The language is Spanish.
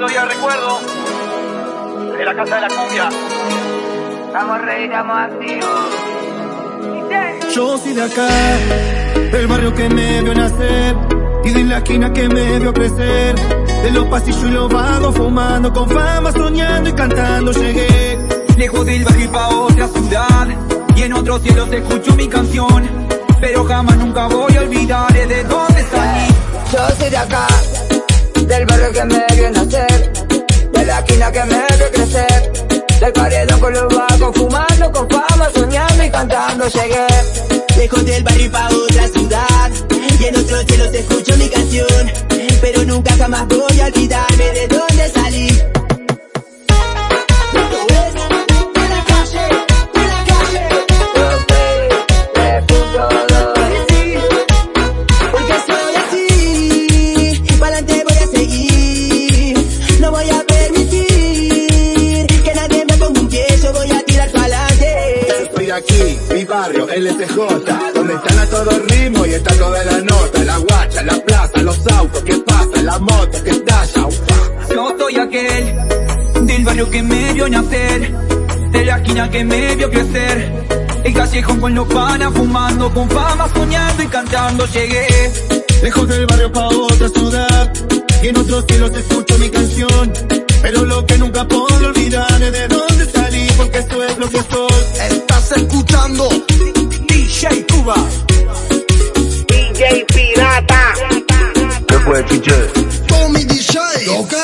todavía recuerdo de la casa de la cumbia. Estamos rey, estamos activos. Yo soy de acá, del barrio que me vio nacer y de la esquina que me vio crecer. De los pasillos y los vagos fumando, con fama soñando y cantando llegué. Lejos del barrio pa' otra ciudad y en otros cielos escucho mi canción. Pero jamás nunca voy a olvidar de dónde salí. Yo soy de acá, del barrio que me vio nacer, de la esquina que me vio crecer, del paredón con los vagos fumando, con fama soñando y cantando llegué. Lejos del barrio pa' otra ciudad Y en otros cielos escucho mi canción Pero nunca jamás voy a olvidarme de Estoy aquí, mi barrio, LSJ, donde están a todo ritmo y está toda la nota, la guacha, la plaza, los autos que pasan, la moto que estalla. Yo soy aquel del barrio que me vio nacer, de la esquina que me vio crecer. El callejón con los panas fumando, con fama soñando y cantando llegué. Lejos del barrio pa' otra ciudad y en otros cielos escucho mi canción. Pero lo que nunca puedo olvidar es de dónde salí, porque esto es lo que soy. Escuchando DJ Cuba. DJ Pirata. ¿Qué fue, DJ? Tommy DJ, ok.